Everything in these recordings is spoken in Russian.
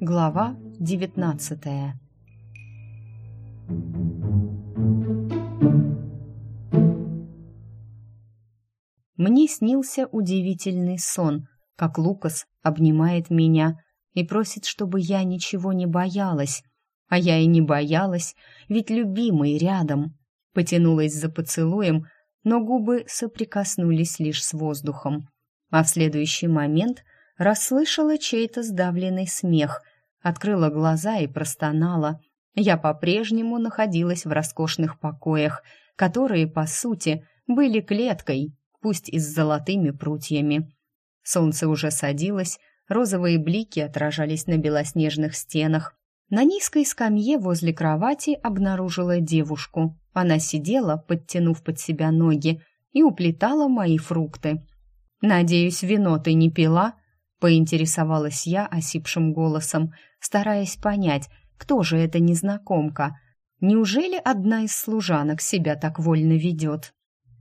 Глава девятнадцатая Мне снился удивительный сон, как Лукас обнимает меня и просит, чтобы я ничего не боялась. А я и не боялась, ведь любимый рядом. Потянулась за поцелуем, но губы соприкоснулись лишь с воздухом. А в следующий момент расслышала чей-то сдавленный смех, открыла глаза и простонала. Я по-прежнему находилась в роскошных покоях, которые, по сути, были клеткой, пусть и с золотыми прутьями. Солнце уже садилось, розовые блики отражались на белоснежных стенах. На низкой скамье возле кровати обнаружила девушку. Она сидела, подтянув под себя ноги, и уплетала мои фрукты. «Надеюсь, вино ты не пила?» — поинтересовалась я осипшим голосом, стараясь понять, кто же эта незнакомка. Неужели одна из служанок себя так вольно ведет?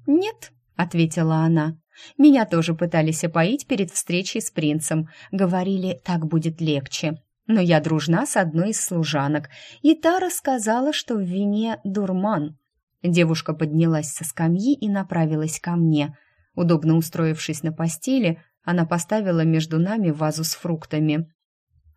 «Нет», — ответила она. «Меня тоже пытались опоить перед встречей с принцем. Говорили, так будет легче. Но я дружна с одной из служанок, и та рассказала, что в вине дурман». Девушка поднялась со скамьи и направилась ко мне. Удобно устроившись на постели, она поставила между нами вазу с фруктами.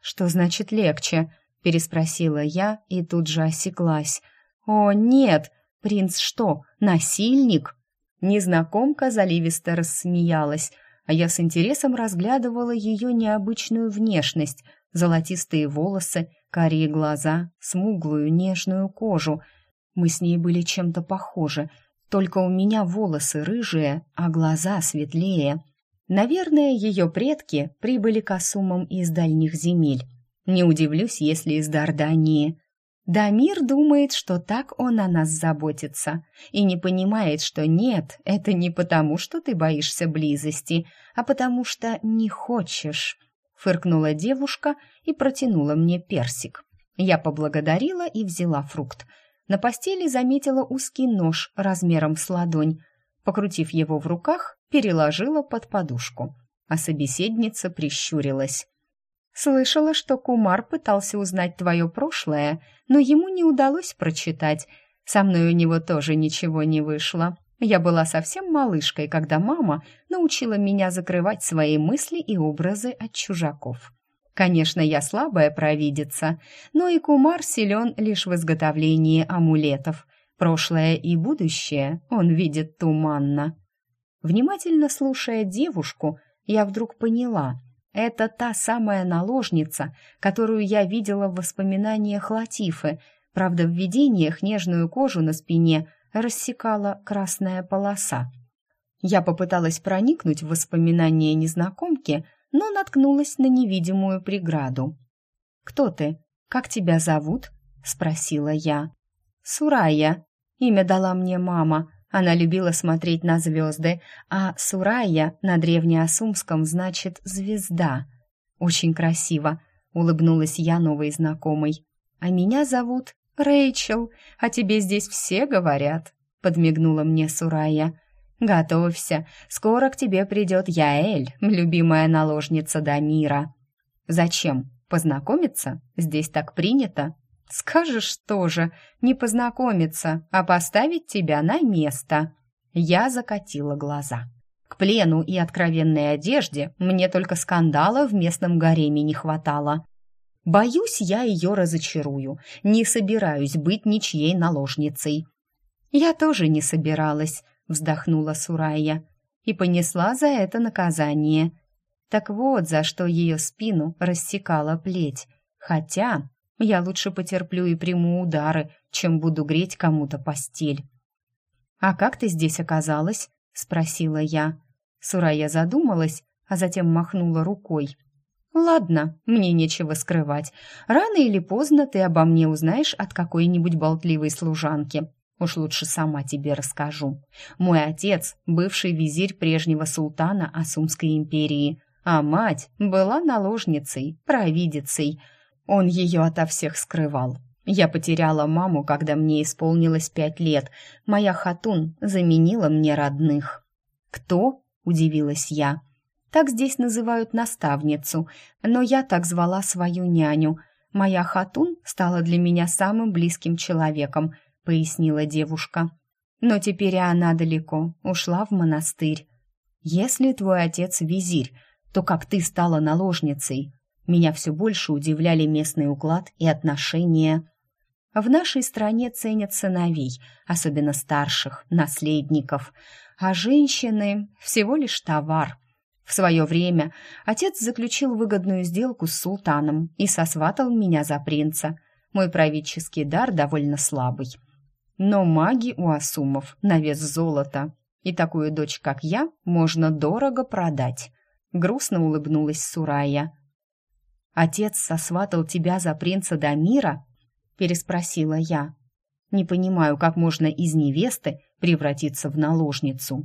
«Что значит легче?» — переспросила я и тут же осеклась. «О, нет! Принц что, насильник?» Незнакомка заливисто рассмеялась, а я с интересом разглядывала ее необычную внешность, золотистые волосы, карие глаза, смуглую нежную кожу. Мы с ней были чем-то похожи, только у меня волосы рыжие, а глаза светлее. Наверное, ее предки прибыли к Асумам из дальних земель. Не удивлюсь, если из Дардании. Дамир думает, что так он о нас заботится, и не понимает, что нет, это не потому, что ты боишься близости, а потому что не хочешь. Фыркнула девушка и протянула мне персик. Я поблагодарила и взяла фрукт. На постели заметила узкий нож размером с ладонь. Покрутив его в руках, переложила под подушку, а собеседница прищурилась. Слышала, что Кумар пытался узнать твое прошлое, но ему не удалось прочитать. Со мной у него тоже ничего не вышло. Я была совсем малышкой, когда мама научила меня закрывать свои мысли и образы от чужаков. Конечно, я слабая провидица, но и Кумар силен лишь в изготовлении амулетов. Прошлое и будущее он видит туманно. Внимательно слушая девушку, я вдруг поняла — это та самая наложница, которую я видела в воспоминаниях Латифы. Правда, в видениях нежную кожу на спине рассекала красная полоса. Я попыталась проникнуть в воспоминания незнакомки, но наткнулась на невидимую преграду. «Кто ты? Как тебя зовут?» — спросила я. «Сурая», — имя дала мне мама — она любила смотреть на звезды, а Сурайя на древнеосумском значит «звезда». «Очень красиво», — улыбнулась я новой знакомой. «А меня зовут Рэйчел, а тебе здесь все говорят», — подмигнула мне Сурайя. «Готовься, скоро к тебе придет Яэль, любимая наложница Дамира». «Зачем? Познакомиться? Здесь так принято?» Скажешь тоже, не познакомиться, а поставить тебя на место. Я закатила глаза. К плену и откровенной одежде мне только скандала в местном гареме не хватало. Боюсь, я ее разочарую. Не собираюсь быть ничьей наложницей. Я тоже не собиралась, вздохнула Сурая и понесла за это наказание. Так вот, за что ее спину рассекала плеть. Хотя я лучше потерплю и приму удары, чем буду греть кому-то постель. «А как ты здесь оказалась?» — спросила я. Сурая задумалась, а затем махнула рукой. «Ладно, мне нечего скрывать. Рано или поздно ты обо мне узнаешь от какой-нибудь болтливой служанки. Уж лучше сама тебе расскажу. Мой отец — бывший визирь прежнего султана Асумской империи, а мать была наложницей, провидицей — он ее ото всех скрывал. Я потеряла маму, когда мне исполнилось пять лет. Моя хатун заменила мне родных. Кто? удивилась я. Так здесь называют наставницу, но я так звала свою няню. Моя хатун стала для меня самым близким человеком, пояснила девушка. Но теперь она далеко, ушла в монастырь. Если твой отец визирь, то как ты стала наложницей? Меня все больше удивляли местный уклад и отношения. В нашей стране ценят сыновей, особенно старших, наследников, а женщины — всего лишь товар. В свое время отец заключил выгодную сделку с султаном и сосватал меня за принца. Мой правительский дар довольно слабый. Но маги у асумов на вес золота, и такую дочь, как я, можно дорого продать. Грустно улыбнулась Сурая. «Отец сосватал тебя за принца Дамира?» переспросила я. Не понимаю, как можно из невесты превратиться в наложницу.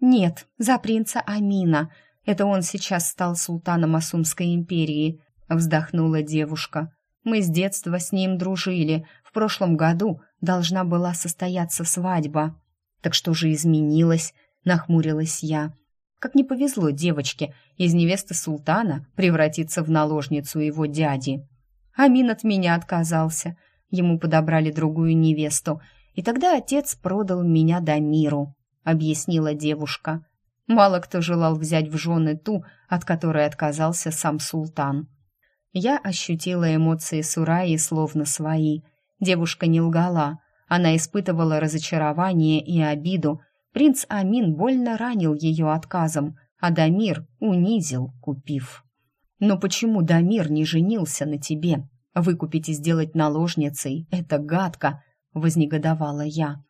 Нет, за принца Амина. Это он сейчас стал султаном Асумской империи, вздохнула девушка. Мы с детства с ним дружили. В прошлом году должна была состояться свадьба. Так что же изменилось? нахмурилась я. Как не повезло девочке из невесты султана превратиться в наложницу его дяди. Амин от меня отказался. Ему подобрали другую невесту, и тогда отец продал меня Дамиру, объяснила девушка. Мало кто желал взять в жены ту, от которой отказался сам султан. Я ощутила эмоции Сураи словно свои. Девушка не лгала, она испытывала разочарование и обиду. Принц Амин больно ранил ее отказом, а Дамир унизил, купив. Но почему Дамир не женился на тебе? Выкупить и сделать наложницей — это гадко, — вознегодовала я.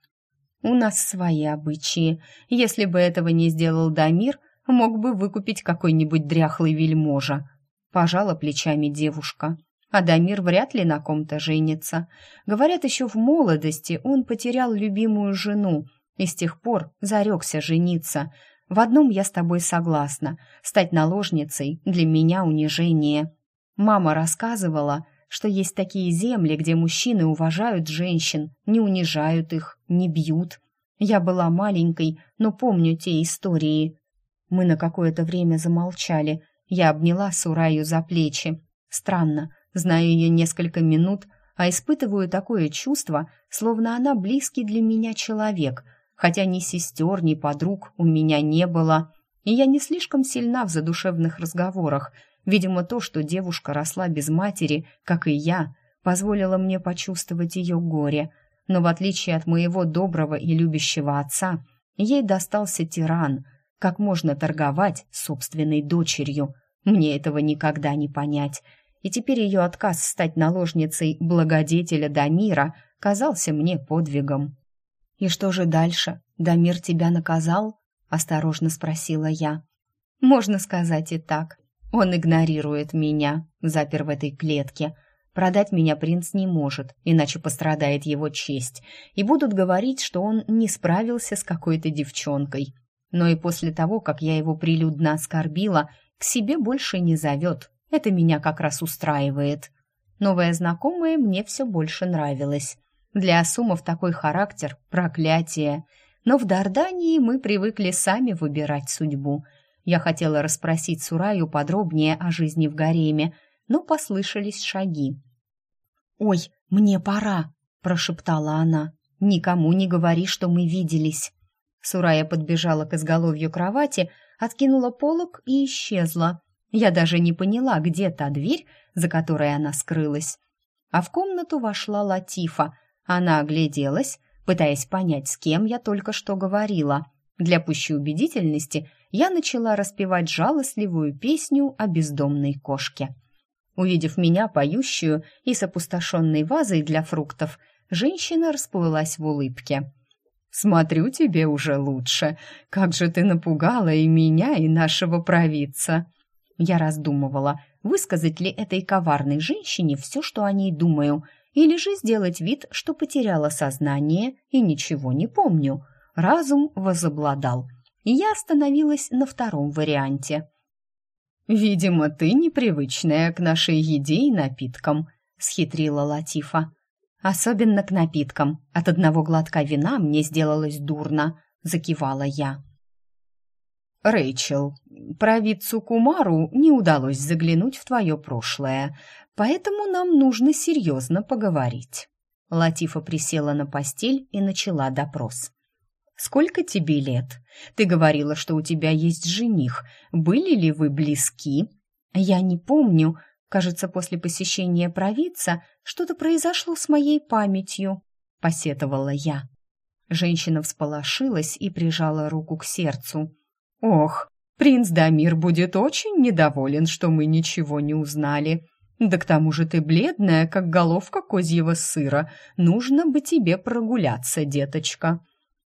У нас свои обычаи. Если бы этого не сделал Дамир, мог бы выкупить какой-нибудь дряхлый вельможа. Пожала плечами девушка. А Дамир вряд ли на ком-то женится. Говорят, еще в молодости он потерял любимую жену и с тех пор зарекся жениться — в одном я с тобой согласна. Стать наложницей для меня унижение. Мама рассказывала, что есть такие земли, где мужчины уважают женщин, не унижают их, не бьют. Я была маленькой, но помню те истории. Мы на какое-то время замолчали. Я обняла Сураю за плечи. Странно, знаю ее несколько минут, а испытываю такое чувство, словно она близкий для меня человек — хотя ни сестер, ни подруг у меня не было, и я не слишком сильна в задушевных разговорах. Видимо, то, что девушка росла без матери, как и я, позволило мне почувствовать ее горе. Но в отличие от моего доброго и любящего отца, ей достался тиран. Как можно торговать собственной дочерью? Мне этого никогда не понять. И теперь ее отказ стать наложницей благодетеля Дамира казался мне подвигом. «И что же дальше? Дамир тебя наказал?» — осторожно спросила я. «Можно сказать и так. Он игнорирует меня, запер в этой клетке. Продать меня принц не может, иначе пострадает его честь, и будут говорить, что он не справился с какой-то девчонкой. Но и после того, как я его прилюдно оскорбила, к себе больше не зовет. Это меня как раз устраивает. Новая знакомая мне все больше нравилась. Для асумов такой характер — проклятие. Но в Дардании мы привыкли сами выбирать судьбу. Я хотела расспросить Сураю подробнее о жизни в гареме, но послышались шаги. «Ой, мне пора!» — прошептала она. «Никому не говори, что мы виделись». Сурая подбежала к изголовью кровати, откинула полог и исчезла. Я даже не поняла, где та дверь, за которой она скрылась. А в комнату вошла Латифа — она огляделась, пытаясь понять, с кем я только что говорила. Для пущей убедительности я начала распевать жалостливую песню о бездомной кошке. Увидев меня, поющую и с опустошенной вазой для фруктов, женщина расплылась в улыбке. «Смотрю, тебе уже лучше. Как же ты напугала и меня, и нашего провидца!» Я раздумывала, высказать ли этой коварной женщине все, что о ней думаю – или же сделать вид, что потеряла сознание и ничего не помню. Разум возобладал, и я остановилась на втором варианте. «Видимо, ты непривычная к нашей еде и напиткам», схитрила Латифа. «Особенно к напиткам. От одного глотка вина мне сделалось дурно», — закивала я. «Рэйчел, провидцу Кумару не удалось заглянуть в твое прошлое, поэтому нам нужно серьезно поговорить». Латифа присела на постель и начала допрос. «Сколько тебе лет? Ты говорила, что у тебя есть жених. Были ли вы близки?» «Я не помню. Кажется, после посещения провидца что-то произошло с моей памятью», — посетовала я. Женщина всполошилась и прижала руку к сердцу. Ох, принц Дамир будет очень недоволен, что мы ничего не узнали. Да к тому же ты бледная, как головка козьего сыра. Нужно бы тебе прогуляться, деточка.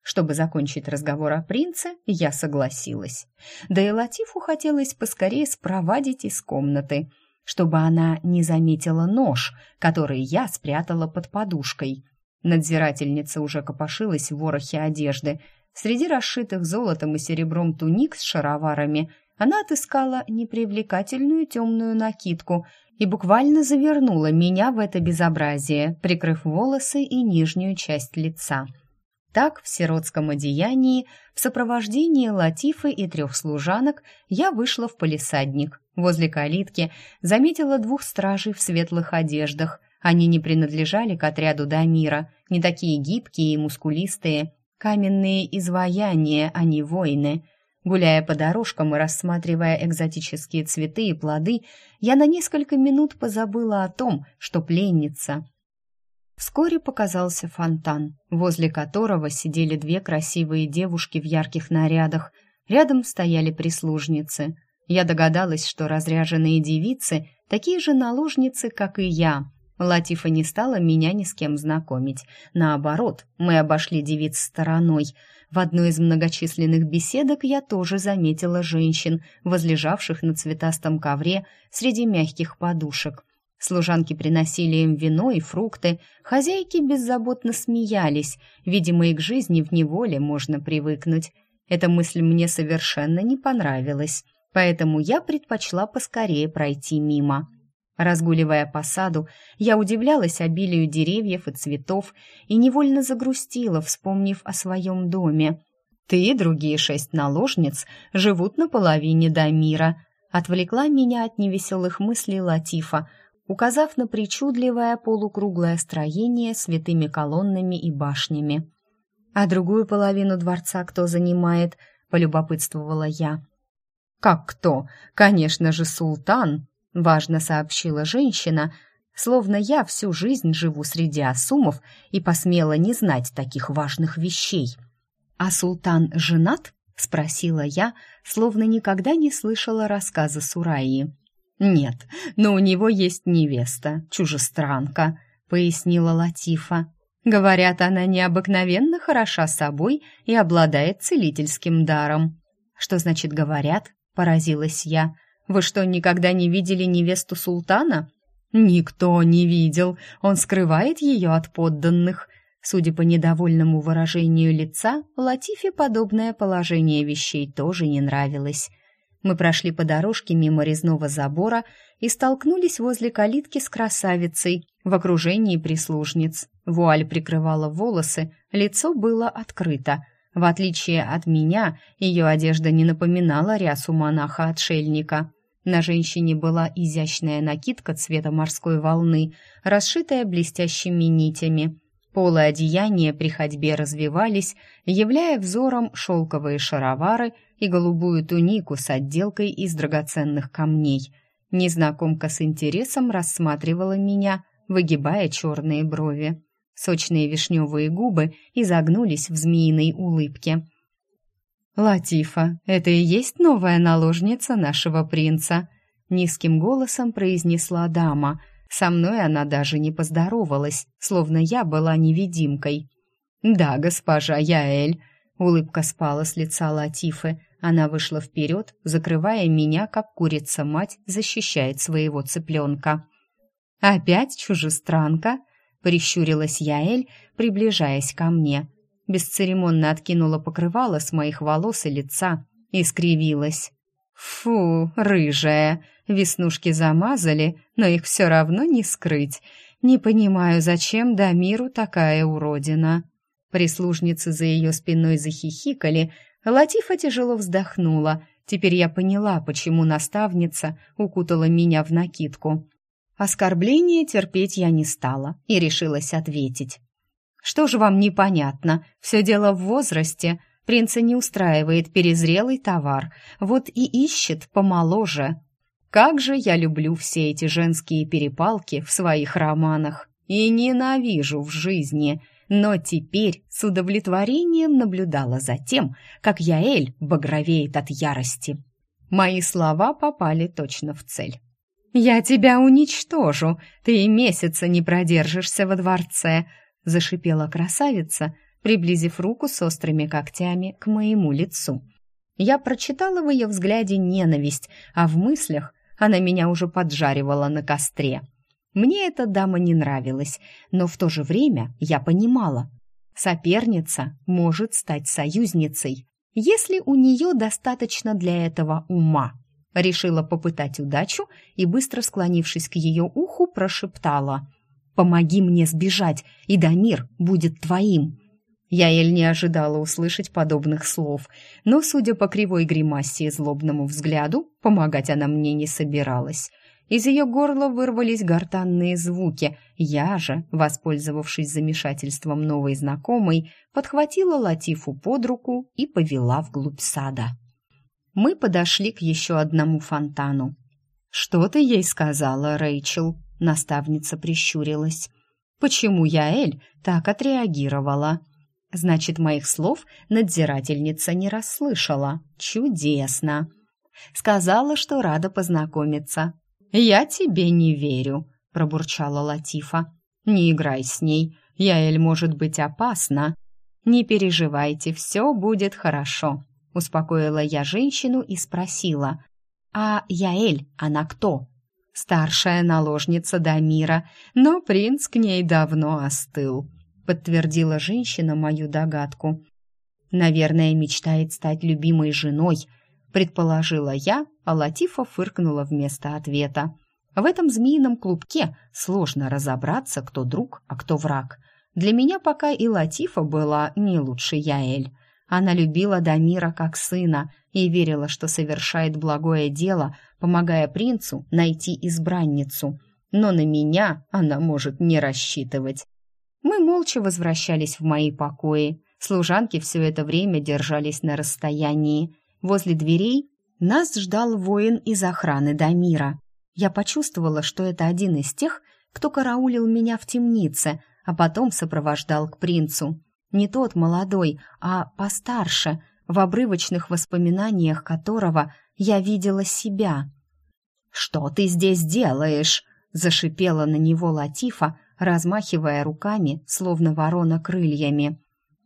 Чтобы закончить разговор о принце, я согласилась. Да и Латифу хотелось поскорее спровадить из комнаты, чтобы она не заметила нож, который я спрятала под подушкой. Надзирательница уже копошилась в ворохе одежды, Среди расшитых золотом и серебром туник с шароварами она отыскала непривлекательную темную накидку и буквально завернула меня в это безобразие, прикрыв волосы и нижнюю часть лица. Так, в сиротском одеянии, в сопровождении Латифы и трех служанок, я вышла в полисадник. Возле калитки заметила двух стражей в светлых одеждах. Они не принадлежали к отряду Дамира, не такие гибкие и мускулистые, каменные изваяния, а не воины. Гуляя по дорожкам и рассматривая экзотические цветы и плоды, я на несколько минут позабыла о том, что пленница. Вскоре показался фонтан, возле которого сидели две красивые девушки в ярких нарядах. Рядом стояли прислужницы. Я догадалась, что разряженные девицы — такие же наложницы, как и я — Латифа не стала меня ни с кем знакомить. Наоборот, мы обошли девиц стороной. В одной из многочисленных беседок я тоже заметила женщин, возлежавших на цветастом ковре среди мягких подушек. Служанки приносили им вино и фрукты, хозяйки беззаботно смеялись. Видимо, и к жизни в неволе можно привыкнуть. Эта мысль мне совершенно не понравилась, поэтому я предпочла поскорее пройти мимо. Разгуливая по саду, я удивлялась обилию деревьев и цветов и невольно загрустила, вспомнив о своем доме. «Ты и другие шесть наложниц живут на половине до мира», отвлекла меня от невеселых мыслей Латифа, указав на причудливое полукруглое строение с витыми колоннами и башнями. «А другую половину дворца кто занимает?» — полюбопытствовала я. «Как кто? Конечно же, султан!» Важно сообщила женщина, словно я всю жизнь живу среди асумов и посмела не знать таких важных вещей. А султан женат? спросила я, словно никогда не слышала рассказа Сураи. Нет, но у него есть невеста, чужестранка, пояснила Латифа. Говорят, она необыкновенно хороша собой и обладает целительским даром. Что значит говорят? поразилась я. Вы что, никогда не видели невесту султана? Никто не видел. Он скрывает ее от подданных. Судя по недовольному выражению лица, Латифе подобное положение вещей тоже не нравилось. Мы прошли по дорожке мимо резного забора и столкнулись возле калитки с красавицей в окружении прислужниц. Вуаль прикрывала волосы, лицо было открыто. В отличие от меня, ее одежда не напоминала рясу монаха-отшельника. На женщине была изящная накидка цвета морской волны, расшитая блестящими нитями. Полы одеяния при ходьбе развивались, являя взором шелковые шаровары и голубую тунику с отделкой из драгоценных камней. Незнакомка с интересом рассматривала меня, выгибая черные брови. Сочные вишневые губы изогнулись в змеиной улыбке – «Латифа, это и есть новая наложница нашего принца», — низким голосом произнесла дама. Со мной она даже не поздоровалась, словно я была невидимкой. «Да, госпожа Яэль», — улыбка спала с лица Латифы. Она вышла вперед, закрывая меня, как курица-мать защищает своего цыпленка. «Опять чужестранка?» — прищурилась Яэль, приближаясь ко мне бесцеремонно откинула покрывало с моих волос и лица и скривилась. «Фу, рыжая!» Веснушки замазали, но их все равно не скрыть. Не понимаю, зачем Дамиру такая уродина. Прислужницы за ее спиной захихикали, Латифа тяжело вздохнула. Теперь я поняла, почему наставница укутала меня в накидку. Оскорбление терпеть я не стала и решилась ответить. «Что же вам непонятно? Все дело в возрасте. Принца не устраивает перезрелый товар, вот и ищет помоложе. Как же я люблю все эти женские перепалки в своих романах и ненавижу в жизни!» но теперь с удовлетворением наблюдала за тем, как Яэль багровеет от ярости. Мои слова попали точно в цель. «Я тебя уничтожу, ты и месяца не продержишься во дворце», зашипела красавица, приблизив руку с острыми когтями к моему лицу. Я прочитала в ее взгляде ненависть, а в мыслях она меня уже поджаривала на костре. Мне эта дама не нравилась, но в то же время я понимала, соперница может стать союзницей, если у нее достаточно для этого ума. Решила попытать удачу и, быстро склонившись к ее уху, прошептала «Помоги мне сбежать, и Дамир будет твоим». Я еле не ожидала услышать подобных слов, но, судя по кривой гримасе и злобному взгляду, помогать она мне не собиралась – из ее горла вырвались гортанные звуки. Я же, воспользовавшись замешательством новой знакомой, подхватила Латифу под руку и повела вглубь сада. Мы подошли к еще одному фонтану. «Что ты ей сказала, Рэйчел?» Наставница прищурилась. «Почему я, Эль, так отреагировала?» «Значит, моих слов надзирательница не расслышала. Чудесно!» Сказала, что рада познакомиться. «Я тебе не верю», — пробурчала Латифа. «Не играй с ней. Яэль может быть опасна». «Не переживайте, все будет хорошо», — успокоила я женщину и спросила. «А Яэль, она кто?» «Старшая наложница Дамира, но принц к ней давно остыл», — подтвердила женщина мою догадку. «Наверное, мечтает стать любимой женой», предположила я, а Латифа фыркнула вместо ответа. В этом змеином клубке сложно разобраться, кто друг, а кто враг. Для меня пока и Латифа была не лучше Яэль. Она любила Дамира как сына и верила, что совершает благое дело, помогая принцу найти избранницу. Но на меня она может не рассчитывать. Мы молча возвращались в мои покои. Служанки все это время держались на расстоянии. Возле дверей нас ждал воин из охраны Дамира. Я почувствовала, что это один из тех, кто караулил меня в темнице, а потом сопровождал к принцу. Не тот молодой, а постарше, в обрывочных воспоминаниях которого я видела себя. «Что ты здесь делаешь?» — зашипела на него Латифа, размахивая руками, словно ворона крыльями.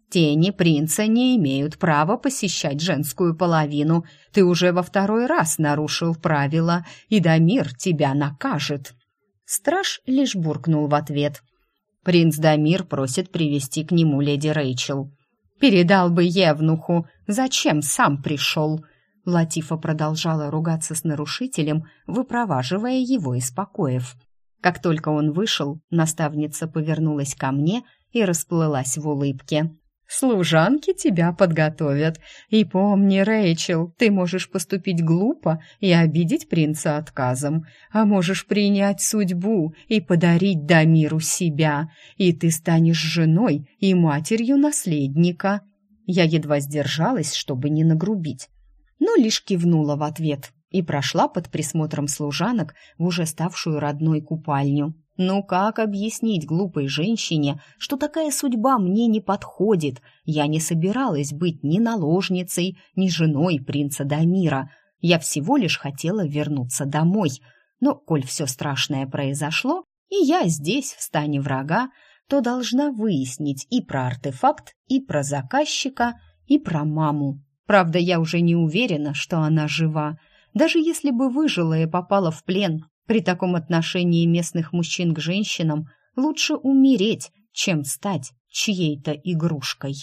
Тени принца не имеют права посещать женскую половину. Ты уже во второй раз нарушил правила, и Дамир тебя накажет». Страж лишь буркнул в ответ. Принц Дамир просит привести к нему леди Рэйчел. «Передал бы Евнуху, зачем сам пришел?» Латифа продолжала ругаться с нарушителем, выпроваживая его из покоев. Как только он вышел, наставница повернулась ко мне и расплылась в улыбке. Служанки тебя подготовят. И помни, Рэйчел, ты можешь поступить глупо и обидеть принца отказом, а можешь принять судьбу и подарить Дамиру себя, и ты станешь женой и матерью наследника. Я едва сдержалась, чтобы не нагрубить, но лишь кивнула в ответ и прошла под присмотром служанок в уже ставшую родной купальню. Ну как объяснить глупой женщине, что такая судьба мне не подходит? Я не собиралась быть ни наложницей, ни женой принца Дамира. Я всего лишь хотела вернуться домой. Но коль все страшное произошло, и я здесь, в стане врага, то должна выяснить и про артефакт, и про заказчика, и про маму. Правда, я уже не уверена, что она жива. Даже если бы выжила и попала в плен, при таком отношении местных мужчин к женщинам лучше умереть, чем стать чьей-то игрушкой.